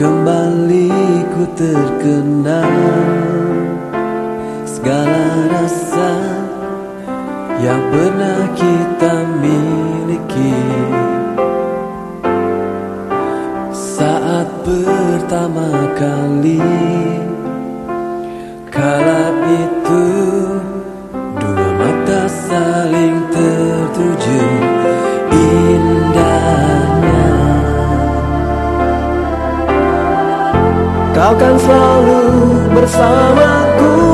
Kembali ku terkenal. Segala rasa Yang pernah kita miliki. Saat pertama kali Kala itu Dua mata saling tertuju Kau kan selalu bersamaku